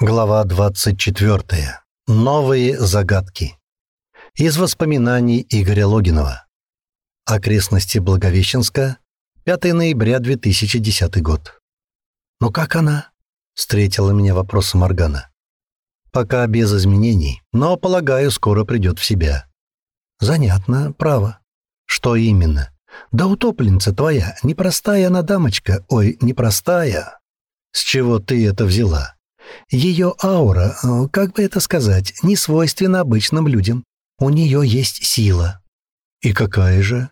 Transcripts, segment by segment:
Глава 24. Новые загадки. Из воспоминаний Игоря Логинова. Окрестности Благовещенска. 5 ноября 2010 год. «Ну как она?» — встретила меня вопросом Моргана. «Пока без изменений, но, полагаю, скоро придет в себя». «Занятно, право». «Что именно?» «Да утопленница твоя, непростая она дамочка, ой, непростая». «С чего ты это взяла?» Ее аура, э, как бы это сказать, не свойственна обычным людям. У нее есть сила. И какая же?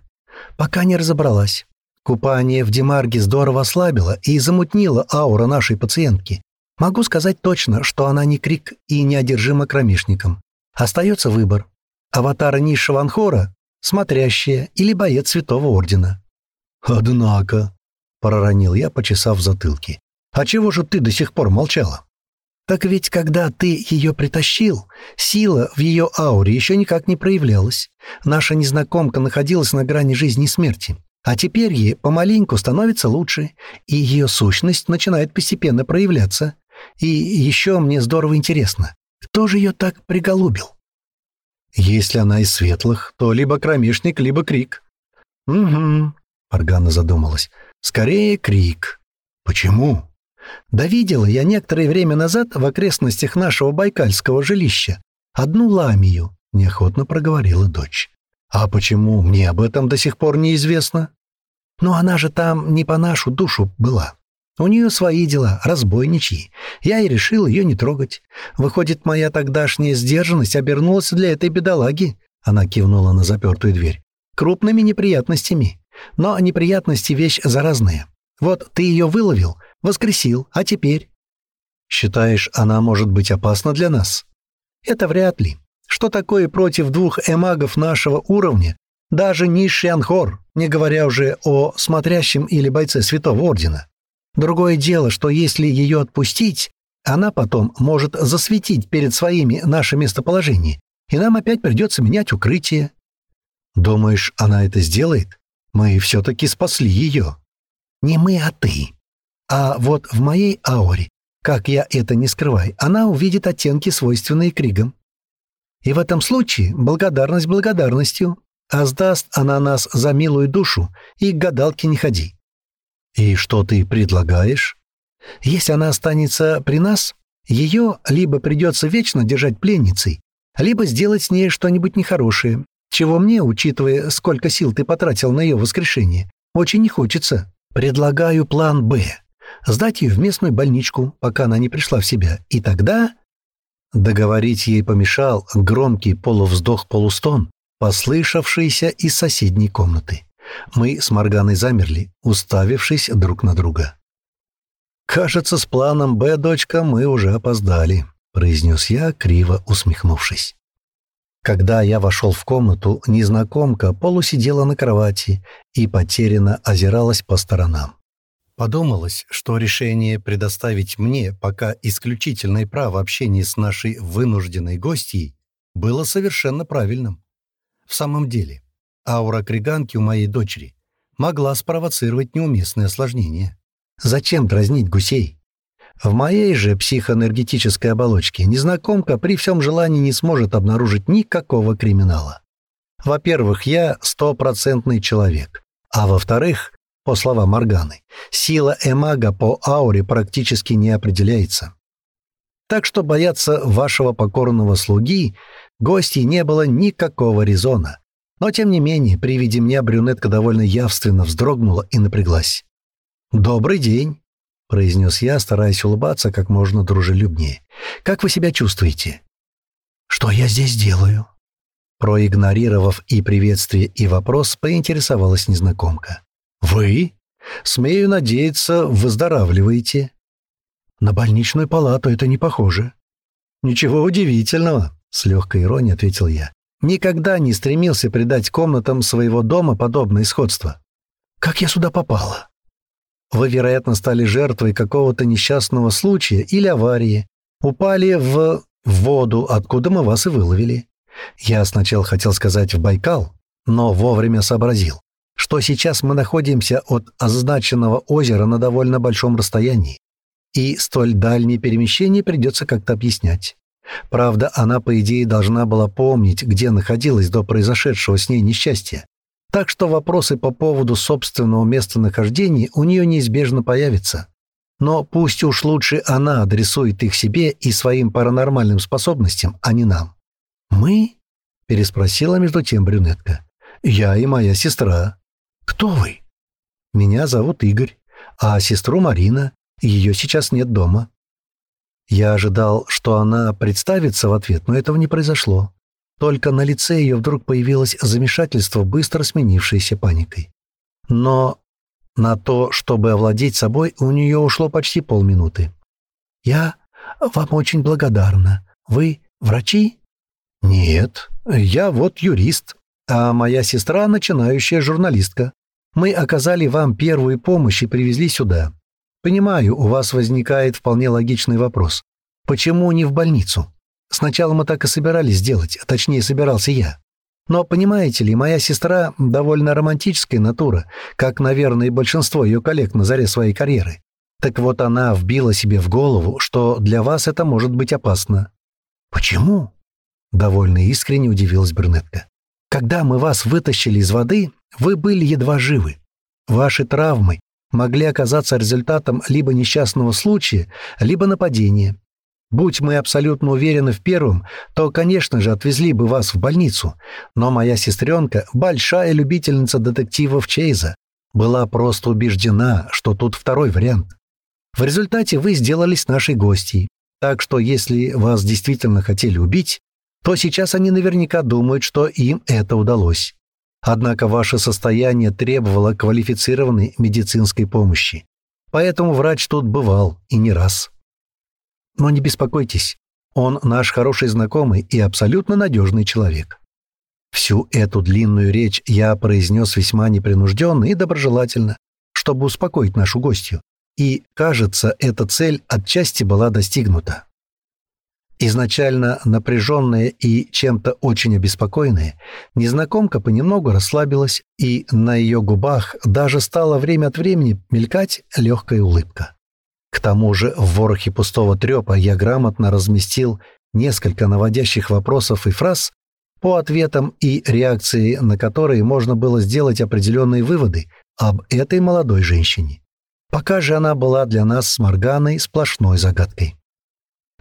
Пока не разобралась. Купание в Демарге здорово ослабило и замутнило аура нашей пациентки. Могу сказать точно, что она не крик и не одержима кромешником. Остается выбор. Аватара низшего анхора, смотрящая или боец Святого Ордена. «Однако», — проронил я, почесав затылки, — «а чего же ты до сих пор молчала?» Так ведь когда ты ее притащил, сила в ее ауре еще никак не проявлялась. Наша незнакомка находилась на грани жизни и смерти. А теперь ей помаленьку становится лучше, и ее сущность начинает постепенно проявляться. И еще мне здорово интересно, кто же ее так приголубил? Если она из светлых, то либо кромешник, либо крик. Угу, Аргана задумалась. Скорее крик. Почему? Да видела я некоторое время назад в окрестностях нашего байкальского жилища одну ламию, неохотно проговорила дочь. А почему мне об этом до сих пор неизвестно? Ну она же там не по нашу душу была. У нее свои дела, разбойничьи. Я и решил ее не трогать. Выходит, моя тогдашняя сдержанность обернулась для этой бедолаги. Она кивнула на запертую дверь. Крупными неприятностями. Но неприятности — вещь заразная. Вот ты ее выловил, Воскресил. А теперь? Считаешь, она может быть опасна для нас? Это вряд ли. Что такое против двух эмагов нашего уровня? Даже низший анхор, не говоря уже о смотрящем или бойце Святого Ордена. Другое дело, что если ее отпустить, она потом может засветить перед своими наше местоположение, и нам опять придется менять укрытие. Думаешь, она это сделает? Мы все-таки спасли ее. Не мы, а ты. А вот в моей ауре, как я это не скрываю, она увидит оттенки, свойственные кригам. И в этом случае благодарность благодарностью, а сдаст она нас за милую душу, и к гадалке не ходи. И что ты предлагаешь? Если она останется при нас, ее либо придется вечно держать пленницей, либо сделать с ней что-нибудь нехорошее, чего мне, учитывая, сколько сил ты потратил на ее воскрешение, очень не хочется. Предлагаю план «Б» сдать ее в местную больничку, пока она не пришла в себя, и тогда... Договорить ей помешал громкий полувздох-полустон, послышавшийся из соседней комнаты. Мы с Морганой замерли, уставившись друг на друга. «Кажется, с планом «Б», дочка, мы уже опоздали», — произнес я, криво усмехнувшись. Когда я вошел в комнату, незнакомка полусидела на кровати и потерянно озиралась по сторонам. Подумалось, что решение предоставить мне пока исключительное право общения с нашей вынужденной гостьей было совершенно правильным. В самом деле, аура криганки у моей дочери могла спровоцировать неуместные осложнения. Зачем дразнить гусей? В моей же психоэнергетической оболочке незнакомка при всем желании не сможет обнаружить никакого криминала. Во-первых, я стопроцентный человек, а во-вторых, по словам Морганы, сила эмага по ауре практически не определяется. Так что бояться вашего покорного слуги гостей не было никакого резона. Но, тем не менее, при виде меня брюнетка довольно явственно вздрогнула и напряглась. «Добрый день», — произнес я, стараясь улыбаться как можно дружелюбнее. «Как вы себя чувствуете?» «Что я здесь делаю?» Проигнорировав и приветствие, и вопрос, поинтересовалась незнакомка. «Вы? Смею надеяться, выздоравливаете». «На больничную палату это не похоже». «Ничего удивительного», — с легкой иронией ответил я. «Никогда не стремился придать комнатам своего дома подобное сходство». «Как я сюда попала?» «Вы, вероятно, стали жертвой какого-то несчастного случая или аварии. Упали в... в воду, откуда мы вас и выловили. Я сначала хотел сказать в Байкал, но вовремя сообразил что сейчас мы находимся от означенного озера на довольно большом расстоянии. и столь дальние перемещения придется как-то объяснять. Правда, она, по идее, должна была помнить, где находилась до произошедшего с ней несчастья. Так что вопросы по поводу собственного местонахождения у нее неизбежно появятся. Но пусть уж лучше она адресует их себе и своим паранормальным способностям, а не нам. «Мы?» — переспросила между тем брюнетка. «Я и моя сестра». «Кто вы?» «Меня зовут Игорь, а сестру Марина. Ее сейчас нет дома». Я ожидал, что она представится в ответ, но этого не произошло. Только на лице ее вдруг появилось замешательство, быстро сменившееся паникой. Но на то, чтобы овладеть собой, у нее ушло почти полминуты. «Я вам очень благодарна. Вы врачи?» «Нет, я вот юрист, а моя сестра — начинающая журналистка. Мы оказали вам первую помощь и привезли сюда. Понимаю, у вас возникает вполне логичный вопрос. Почему не в больницу? Сначала мы так и собирались сделать, а точнее собирался я. Но, понимаете ли, моя сестра довольно романтическая натура, как, наверное, и большинство ее коллег на заре своей карьеры. Так вот она вбила себе в голову, что для вас это может быть опасно. «Почему?» — довольно искренне удивилась брюнетка. «Когда мы вас вытащили из воды, вы были едва живы. Ваши травмы могли оказаться результатом либо несчастного случая, либо нападения. Будь мы абсолютно уверены в первом, то, конечно же, отвезли бы вас в больницу. Но моя сестренка, большая любительница детективов Чейза, была просто убеждена, что тут второй вариант. В результате вы сделались нашей гостьей. Так что если вас действительно хотели убить, то сейчас они наверняка думают, что им это удалось. Однако ваше состояние требовало квалифицированной медицинской помощи. Поэтому врач тут бывал и не раз. Но не беспокойтесь, он наш хороший знакомый и абсолютно надежный человек. Всю эту длинную речь я произнес весьма непринужденно и доброжелательно, чтобы успокоить нашу гостью. И, кажется, эта цель отчасти была достигнута. Изначально напряженная и чем-то очень обеспокоенная, незнакомка понемногу расслабилась, и на ее губах даже стала время от времени мелькать легкая улыбка. К тому же в ворохе пустого трепа я грамотно разместил несколько наводящих вопросов и фраз, по ответам и реакции на которые можно было сделать определенные выводы об этой молодой женщине. Пока же она была для нас с Морганой сплошной загадкой.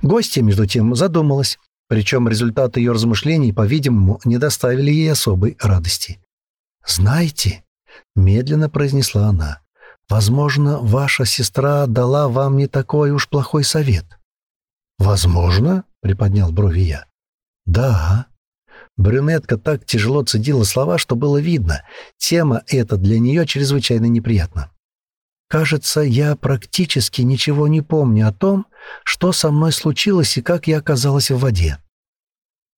Гостья, между тем, задумалась, причем результаты ее размышлений, по-видимому, не доставили ей особой радости. «Знаете», — медленно произнесла она, Возможно, ваша сестра дала вам не такой уж плохой совет. Возможно, приподнял брови я. Да. Брюнетка так тяжело цедила слова, что было видно, тема эта для нее чрезвычайно неприятна. Кажется, я практически ничего не помню о том, что со мной случилось и как я оказалась в воде.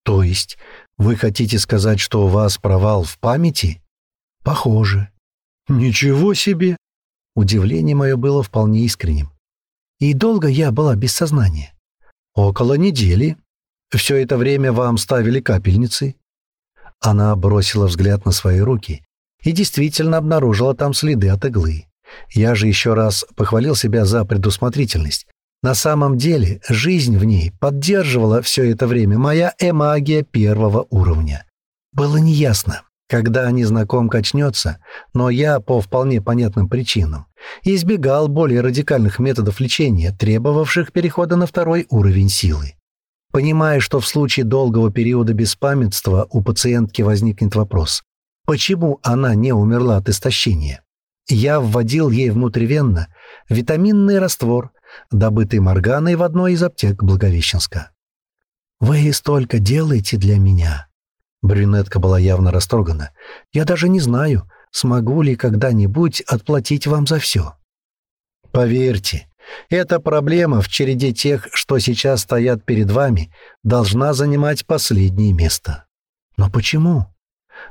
То есть вы хотите сказать, что у вас провал в памяти? Похоже. Ничего себе, Удивление мое было вполне искренним. И долго я была без сознания? Около недели. Все это время вам ставили капельницы. Она бросила взгляд на свои руки и действительно обнаружила там следы от иглы. Я же еще раз похвалил себя за предусмотрительность. На самом деле, жизнь в ней поддерживала все это время моя эмагия первого уровня. Было неясно, когда незнакомка очнется, но я, по вполне понятным причинам, избегал более радикальных методов лечения, требовавших перехода на второй уровень силы. Понимая, что в случае долгого периода беспамятства у пациентки возникнет вопрос, почему она не умерла от истощения, я вводил ей внутривенно витаминный раствор, добытый Морганой в одной из аптек Благовещенска. «Вы столько делаете для меня», Брюнетка была явно растрогана. «Я даже не знаю, смогу ли когда-нибудь отплатить вам за все». «Поверьте, эта проблема в череде тех, что сейчас стоят перед вами, должна занимать последнее место». «Но почему?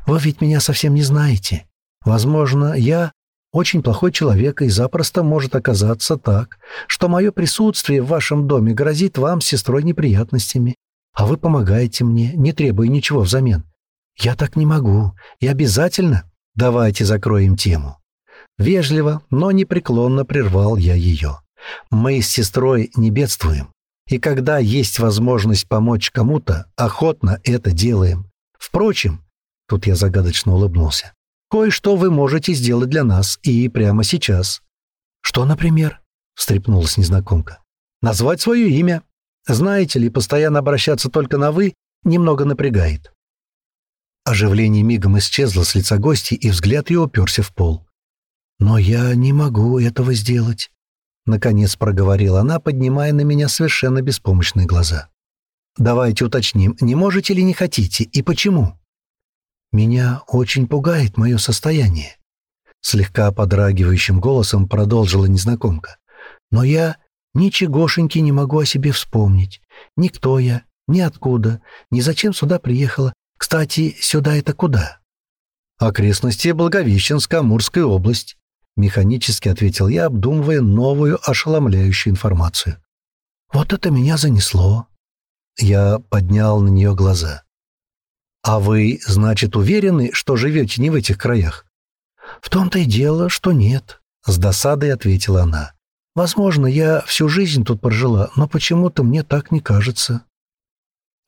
Вы ведь меня совсем не знаете. Возможно, я очень плохой человек, и запросто может оказаться так, что мое присутствие в вашем доме грозит вам сестрой неприятностями а вы помогаете мне, не требуя ничего взамен. Я так не могу. И обязательно давайте закроем тему. Вежливо, но непреклонно прервал я ее. Мы с сестрой не бедствуем. И когда есть возможность помочь кому-то, охотно это делаем. Впрочем, тут я загадочно улыбнулся, кое-что вы можете сделать для нас и прямо сейчас. Что, например? встрепнулась незнакомка. Назвать свое имя. Знаете ли, постоянно обращаться только на «вы» немного напрягает. Оживление мигом исчезло с лица гости, и взгляд ее уперся в пол. «Но я не могу этого сделать», — наконец проговорила она, поднимая на меня совершенно беспомощные глаза. «Давайте уточним, не можете или не хотите, и почему?» «Меня очень пугает мое состояние», — слегка подрагивающим голосом продолжила незнакомка. «Но я ничегошеньки не могу о себе вспомнить. Никто я, ни откуда, ни зачем сюда приехала. Кстати, сюда это куда?» «Окрестности Благовещенска, Амурская область», — механически ответил я, обдумывая новую ошеломляющую информацию. «Вот это меня занесло». Я поднял на нее глаза. «А вы, значит, уверены, что живете не в этих краях?» «В том-то и дело, что нет», — с досадой ответила она. «Возможно, я всю жизнь тут прожила, но почему-то мне так не кажется».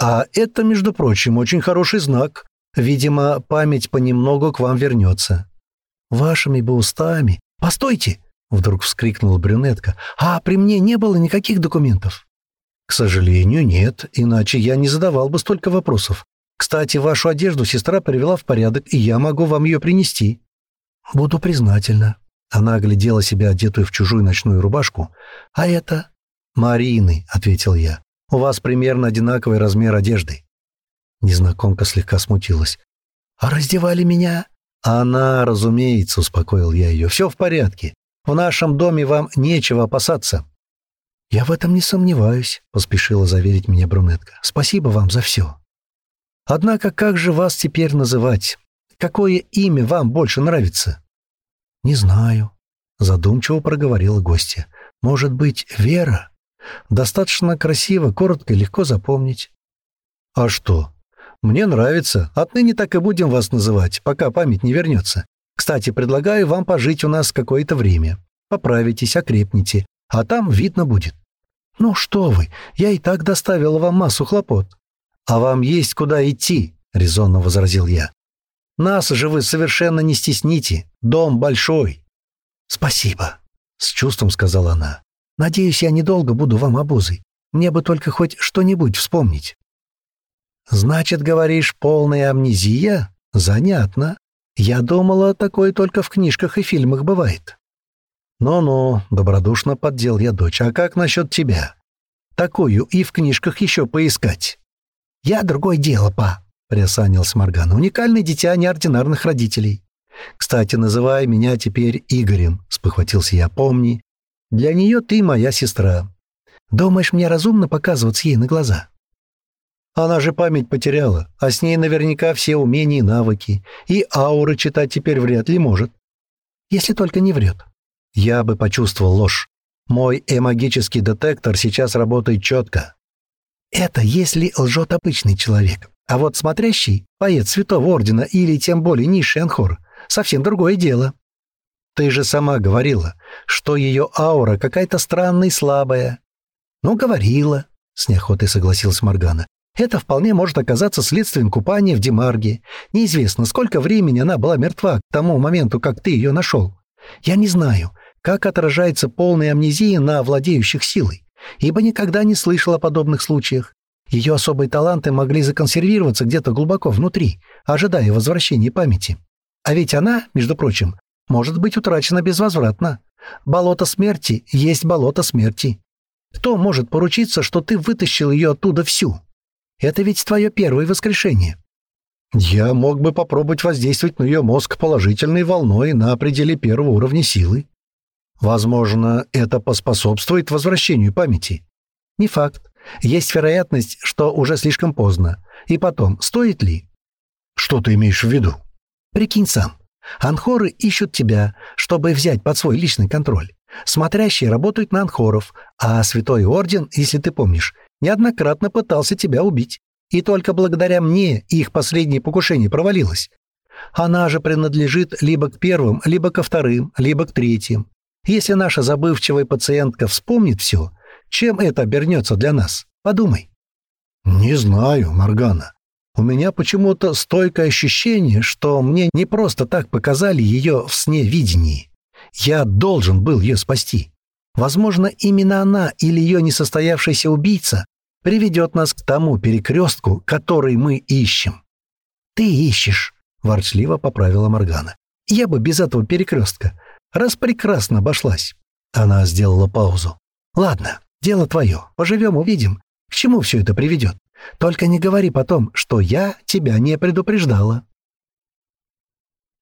А это, между прочим, очень хороший знак. Видимо, память понемногу к вам вернется. Вашими бы устами. Постойте! Вдруг вскрикнула брюнетка. А при мне не было никаких документов. К сожалению, нет, иначе я не задавал бы столько вопросов. Кстати, вашу одежду сестра привела в порядок, и я могу вам ее принести. Буду признательна. Она оглядела себя, одетую в чужую ночную рубашку. А это... «Марины», — ответил я. У вас примерно одинаковый размер одежды». Незнакомка слегка смутилась. «А раздевали меня?» «Она, разумеется», — успокоил я ее. «Все в порядке. В нашем доме вам нечего опасаться». «Я в этом не сомневаюсь», — поспешила заверить меня брюнетка. «Спасибо вам за все». «Однако как же вас теперь называть? Какое имя вам больше нравится?» «Не знаю», — задумчиво проговорила гостья. «Может быть, Вера?» Достаточно красиво, коротко и легко запомнить. А что? Мне нравится. Отныне так и будем вас называть, пока память не вернется. Кстати, предлагаю вам пожить у нас какое-то время. Поправитесь, окрепните, а там видно будет. Ну что вы, я и так доставила вам массу хлопот. А вам есть куда идти, резонно возразил я. Нас же вы совершенно не стесните. Дом большой. Спасибо, с чувством сказала она. Надеюсь, я недолго буду вам обузой. Мне бы только хоть что-нибудь вспомнить». «Значит, говоришь, полная амнезия? Занятно. Я думала, такое только в книжках и фильмах бывает». «Ну-ну», — добродушно поддел я дочь, — «а как насчет тебя? Такую и в книжках еще поискать». «Я другое дело, па», — приосанился Моргана. «Уникальное дитя неординарных родителей». «Кстати, называй меня теперь Игорем», — спохватился я. «Помни, для нее ты моя сестра. Думаешь, мне разумно показываться ей на глаза? Она же память потеряла, а с ней наверняка все умения и навыки, и ауры читать теперь вряд ли может. Если только не врет. Я бы почувствовал ложь. Мой эмагический детектор сейчас работает четко. Это если лжет обычный человек. А вот смотрящий, поэт Святого Ордена или тем более низший анхор, совсем другое дело. Ты же сама говорила, что ее аура какая-то странная и слабая. Ну, говорила, с неохотой согласилась Моргана. Это вполне может оказаться следствием купания в Демарге. Неизвестно, сколько времени она была мертва к тому моменту, как ты ее нашел. Я не знаю, как отражается полная амнезия на владеющих силой, ибо никогда не слышал о подобных случаях. Ее особые таланты могли законсервироваться где-то глубоко внутри, ожидая возвращения памяти. А ведь она, между прочим, может быть утрачена безвозвратно. Болото смерти есть болото смерти. Кто может поручиться, что ты вытащил ее оттуда всю? Это ведь твое первое воскрешение. Я мог бы попробовать воздействовать на ее мозг положительной волной на пределе первого уровня силы. Возможно, это поспособствует возвращению памяти. Не факт. Есть вероятность, что уже слишком поздно. И потом, стоит ли? Что ты имеешь в виду? Прикинь сам. Анхоры ищут тебя, чтобы взять под свой личный контроль. Смотрящие работают на анхоров, а Святой Орден, если ты помнишь, неоднократно пытался тебя убить. И только благодаря мне их последнее покушение провалилось. Она же принадлежит либо к первым, либо ко вторым, либо к третьим. Если наша забывчивая пациентка вспомнит все, чем это обернется для нас? Подумай. Не знаю, Моргана. У меня почему-то стойкое ощущение, что мне не просто так показали ее в сне видении. Я должен был ее спасти. Возможно, именно она или ее несостоявшийся убийца приведет нас к тому перекрестку, который мы ищем. «Ты ищешь», — ворчливо поправила Моргана. «Я бы без этого перекрестка раз прекрасно обошлась». Она сделала паузу. «Ладно, дело твое. Поживем, увидим. К чему все это приведет? Только не говори потом, что я тебя не предупреждала».